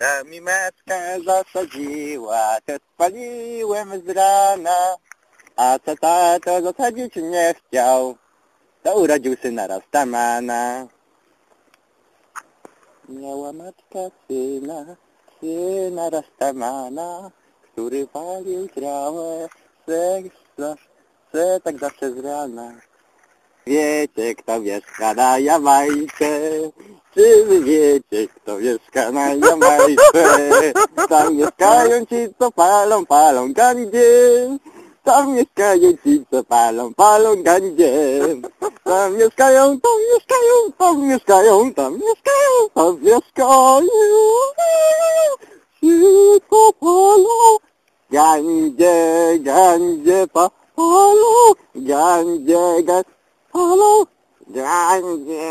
Ta mi matka zasadziła, to spaliłem z rana, a co tato zasadzić nie chciał, to urodził syna Rastamana. Miała matka syna, syna Rastamana, który palił trawę, se, se tak zawsze z rana. Wiecie, kto mieszka na Jamajce? Czy wy wiecie, kto mieszka na Jamajce? Tam mieszkają ci, co palą, palą gandzie. Tam mieszkają ci, co palą, palą gandzie. Tam mieszkają, tam mieszkają, tam mieszkają, tam mieszkają, tam mieszkają. Ci, co palą, gandzie, gandzie, pa, palą, gandzie, gandzie. Hello, gandzie.